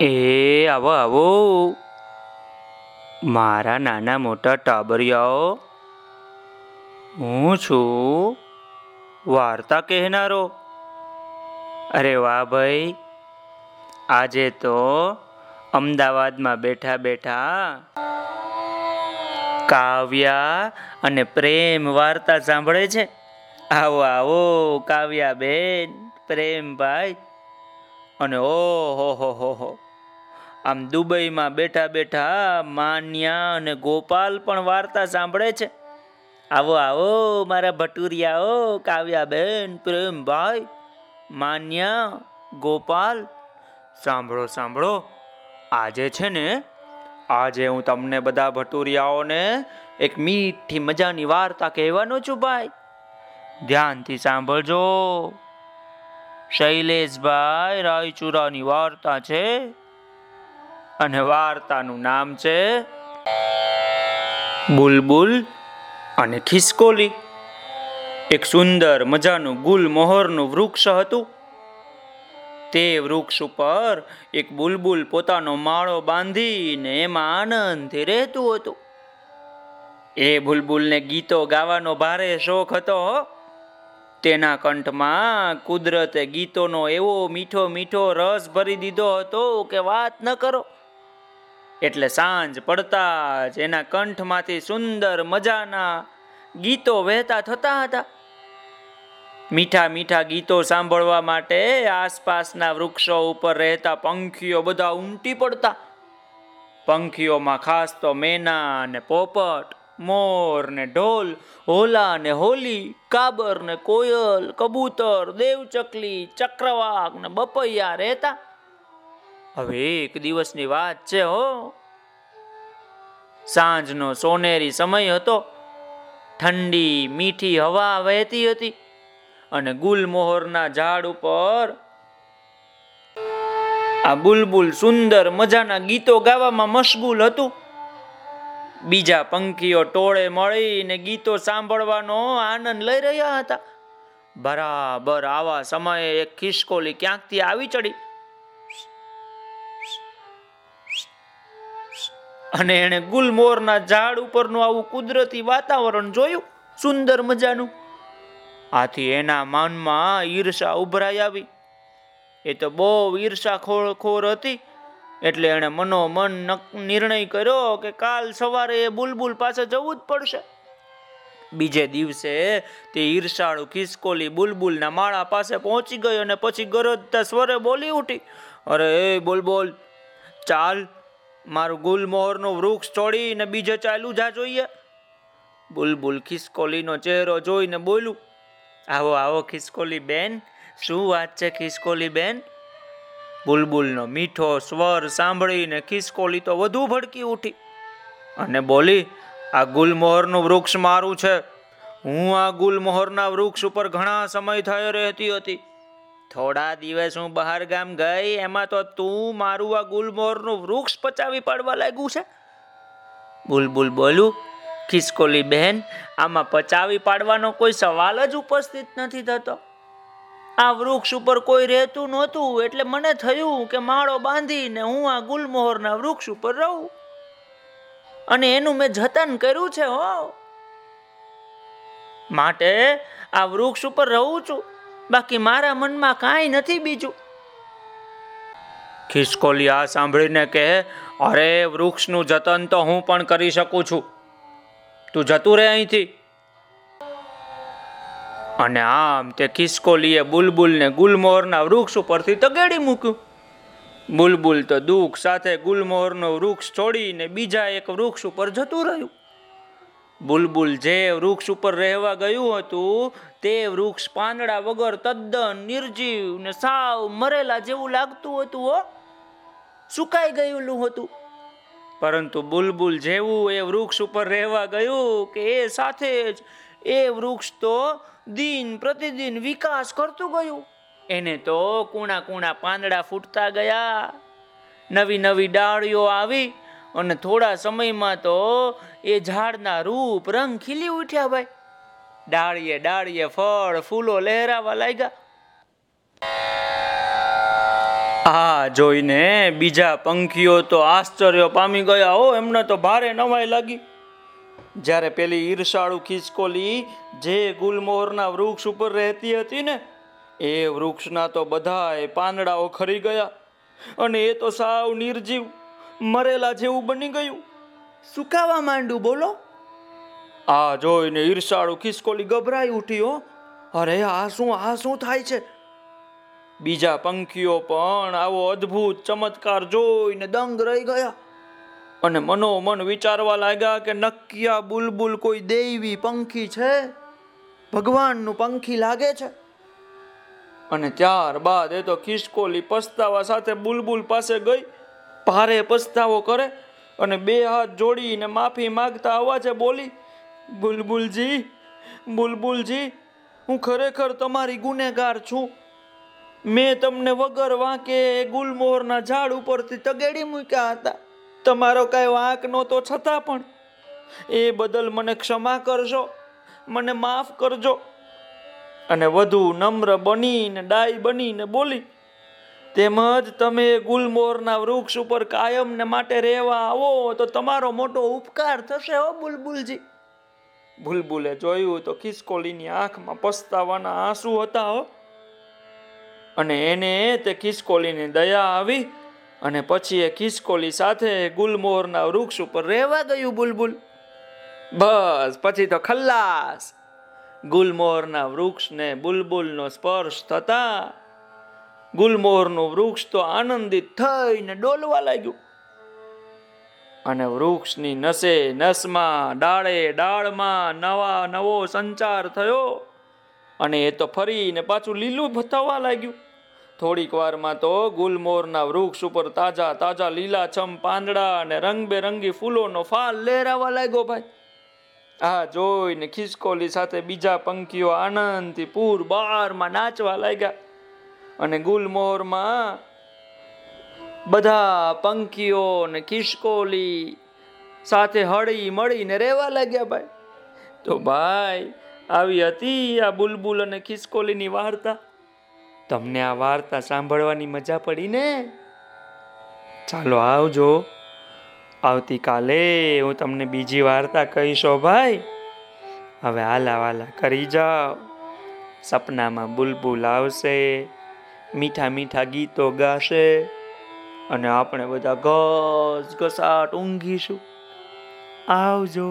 એ આવો આવો. મારા નાના મોટા ટાબરિયાઓ, હું છું. વાર્તા કહેનારો. અરે વાહ ભાઈ, આજે તો અમદાવાદમાં બેઠા બેઠા કાવ્યા અને પ્રેમ વાર્તા સાંભળે છે. આવો આવો કાવ્યા બેન પ્રેમભાઈ. અને ઓ હો હો હો હો. આમ દુબઈમાં બેઠા બેઠા માન્યા અને ગોપાલ પણ વાર્તા સાંભળે છે. આવો આવો, મારા ભટુરિયાઓ કાવ્યાબેન, પ્રેમભાઈ, માન્યા, ગોપાલ. સાંભળો સાંભળો, આજે છે ને, આજે હું તમને બધા ભટુરિયાઓને એક મીઠી મજાની વાર્તા કહેવાનો છું ભાઈ. ધ્યાનથી સાંભળજો. શૈલેષભાઈ રાયચુરાની વાર્તા છે. અને વાર્તાનું નામ છે બુલબુલ અને ખિસકોલી. એક સુંદર મજાનું ગુલમોહરનું વૃક્ષ હતું. તે વૃક્ષ ઉપર એક બુલબુલ પોતાનો માળો બાંધીને એમાં આનંદથી રહેતું હતું. એ બુલબુલને ગીતો ગાવાનો ભારે શોખ હતો તેના કંઠમાં કુદરતે ગીતોનો એવો મીઠો મીઠો રસ ભરી દીધો હતો કે વાત ન કરો. એટલે સાંજ પડતા જ એના કંઠમાંથી સુંદર મજાના ગીતો વહેતા થતા હતા. મીઠા મીઠા ગીતો સાંભળવા માટે આસપાસના વૃક્ષો ઉપર રહેતા પંખીઓ બધા ઉમટી પડતા. પંખીઓમાં ખાસ તો મેના ને પોપટ, મોર ને ઢોલ, હોલા ને હોલી, કાબર ને કોયલ, કબૂતર, દેવચકલી ચક્રવાક ને બપૈયા રહેતા. હવે એક દિવસની વાત છે, હો. સાંજનો સોનેરી સમય હતો. ઠંડી મીઠી હવા વહેતી હતી અને ગુલમોહરના ઝાડ ઉપર આ બુલબુલ સુંદર મજાના ગીતો ગાવામાં મશગુલ હતું. બીજા પંખીઓ ટોળે મળીને ગીતો સાંભળવાનો આનંદ લઈ રહ્યા હતા. બરાબર આવા સમયે એક ખિસકોલી ક્યાંકથી આવી ચડી? અને એણે ગુલમોરના ઝાડ ઉપરનું આવું કુદરતી વાતાવરણ જોયું, સુંદર મજાનું. આથી એના મનમાં ઈર્ષા ઉભરાઈ આવી. એ તો બહુ ઈર્ષા ખોર હતી, એટલે એણે મનોમન નિર્ણય કર્યો કે કાલ સવારે એ બુલબુલ પાસે જવું જ પડશે. બીજે દિવસે તે ઈર્ષાળુ ખિસકોલી બુલબુલના માળા પાસે પહોંચી ગયો અને પછી ગરજતા સ્વરે બોલી ઉઠી, અરે એ બોલ ચાલ મારું ગુલમોહરનું વૃક્ષ છોડીને બીજે ચાલ્યું જા જોઈએ. બુલબુલ ખિસકોલીનો ચહેરો જોઈને બોલું, આવો આવો ખિસકોલી બેન, શું વાત છે ખિસકોલી બેન? બુલબુલનો મીઠો સ્વર સાંભળીને ખિસકોલી તો વધુ ભડકી ઉઠી અને બોલી, આ ગુલમોહરનું વૃક્ષ મારું છે. હું આ ગુલમોહરના વૃક્ષ ઉપર ઘણા સમય થયો રહેતી હતી. થોડા દિવસ હું બહાર ગામ ગઈ, એમાં તો તું મારું આ ગુલમોહરનું વૃક્ષ પચાવી પાડવા લાગ્યું છે. બુલબુલ બોલું, ખિસકોલી બહેન આમાં પચાવી પાડવાનો કોઈ સવાલ જ ઉપસ્થિત નથી થતો. આ વૃક્ષ ઉપર કોઈ રહેતું નહોતું, એટલે મને થયું કે માળો બાંધીને હું આ ગુલમોહરના વૃક્ષ ઉપર રહું. અને એનું મેં જતન કર્યું છે, હો. માટે આ વૃક્ષ ઉપર રહું છું. બાકી મારા મનમાં કાંઈ નથી બીજું. ખિસકોલી આ સાંભળીને કે અરે, વૃક્ષનું જતન તો હું પણ કરી શકું છું. તું જતું રહે અહીંથી. અને આમ તે ખિસકોલીએ બુલબુલને ગુલમોહરના વૃક્ષ ઉપરથી તગેડી મૂક્યું. બુલબુલ તો દુઃખ સાથે ગુલમોહરનો વૃક્ષ છોડીને બીજા એક વૃક્ષ ઉપર જતું રહ્યું. બુલબુલ જે વૃક્ષ ઉપર રહેવા ગયું હતું, તે વૃક્ષ પાંદડા વગર તદ્દન નિર્જીવ ને સાવ મરેલા જેવું લાગતું હતું હો. સુકાઈ ગયેલું હતું. પરંતુ બુલબુલ જેવું એ વૃક્ષ ઉપર રહેવા ગયું કે એ સાથે જ એ વૃક્ષ તો દિન પ્રતિદિન વિકાસ કરતું ગયું. એને તો કુણા કુણા પાંદડા ફૂટતા ગયા. નવી નવી ડાળીઓ આવી અને થોડા સમયમાં તો એ ઝાડના રૂપ રંગ ખીલી ઉઠ્યા ભાઈ. ડાળીએ ડાળીએ ફળ, ફૂલો લહેરાવા લાગ્યા. આ જોઈને બીજા પંખીઓ તો આશ્ચર્ય પામી ગયા. હો એમને તો ભારે નવાઈ લાગી. જ્યારે પેલી ઈર્ષાળુ ખિસકોલી જે ગુલમોહરના વૃક્ષ ઉપર રહેતી હતી ને, એ વૃક્ષના તો બધાય પાંદડાઓ ખરી ગયા. અને એ તો સાવ નિર્જીવ. મરેલા જેવું બની ગયું. સુકાવા માંડું બોલો. આ જોઈને ઈર્ષાળુ ખિસકોલી ગભરાઈ ઉઠી હો. અરે આ શું આ શું થાય છે? બીજા પંખીઓ પણ આવો અદ્ભુત ચમત્કાર જોઈને દંગ રહી ગયા. અને મનોમન વિચારવા લાગ્યા કે નક્કિયા બુલબુલ કોઈ દૈવી પંખી છે? ભગવાનનું પંખી લાગે છે? અને ત્યારબાદ એ તો ખિસકોલી પસ્તાવા સાથે બુલબુલ પાસે ગઈ. ભારે પસ્તાવો કરે અને બે હાથ જોડીને માફી માંગતા અવાજે બોલી, બુલબુલજી બુલબુલજી, હું ખરેખર તમારી ગુનેગાર છું. મેં તમને વગર વાંકે ગુલમોહરના ઝાડ ઉપરથી તગેડી મૂક્યા હતા. તમારો કાંઈ વાંક નહોતો છતાં પણ. એ બદલ મને ક્ષમા કરજો, મને માફ કરજો. અને વધુ નમ્ર બનીને ડાય બનીને બોલી તેમજ તમે ગુલમોરના વૃક્ષ ઉપર કાયમને માટે રહેવા આવો, તો તમારો મોટો ઉપકાર થશે હો બુલબુલજી. ભૂલબુલે જોયું તો ખિસકોલીની આંખમાં પસ્તાવાના આંસુ હતા હો. અને એને તે ખિસકોલીની દયા આવી અને પછી એ ખિસકોલી સાથે ગુલમોરના વૃક્ષ ઉપર રહેવા ગયું બુલબુલ. બસ, પછી તો ખલ્લાસ. ગુલમોહરના વૃક્ષને બુલબુલનો સ્પર્શ થતા ગુલમોહરનું વૃક્ષ તો આનંદિત થઈને ડોલવા લાગ્યું. અને વૃક્ષની નસે નસમાં, ડાળે ડાળમાં નવા નવો સંચાર થયો અને એ તો ફરીને પાછું લીલું થવા લાગ્યું. થોડીક વારમાં તો ગુલમોરના વૃક્ષ ઉપર તાજા તાજા લીલાછમ પાંદડા અને રંગબેરંગી ફૂલોનો ફાલ લહેરાવા લાગ્યો ભાઈ. આ જોઈને ખિસકોલી સાથે બીજા પંખીઓ આનંદથી પૂર બારમાં નાચવા લાગ્યા. અને ગુલમોહરમાં બધા પંખીઓ ને ખિસકોલી સાથે હળી મળીને રહેવા લાગ્યા ભાઈ. તો ભાઈ, આવી હતી આ બુલબુલ અને ખિસકોલીની વાર્તા? તમને આ વાર્તા સાંભળવાની મજા પડી ને? ચાલો આવજો. આવતીકાલે હું તમને બીજી વાર્તા કહીશો ભાઈ. હવે હાલા વાલા કરી જાઓ. સપનામાં બુલબુલ આવશે. મીઠા મીઠા ગીતો ગાશે અને આપણે બધા ઘસ ઘસાટ ઊંઘીશું. આવજો.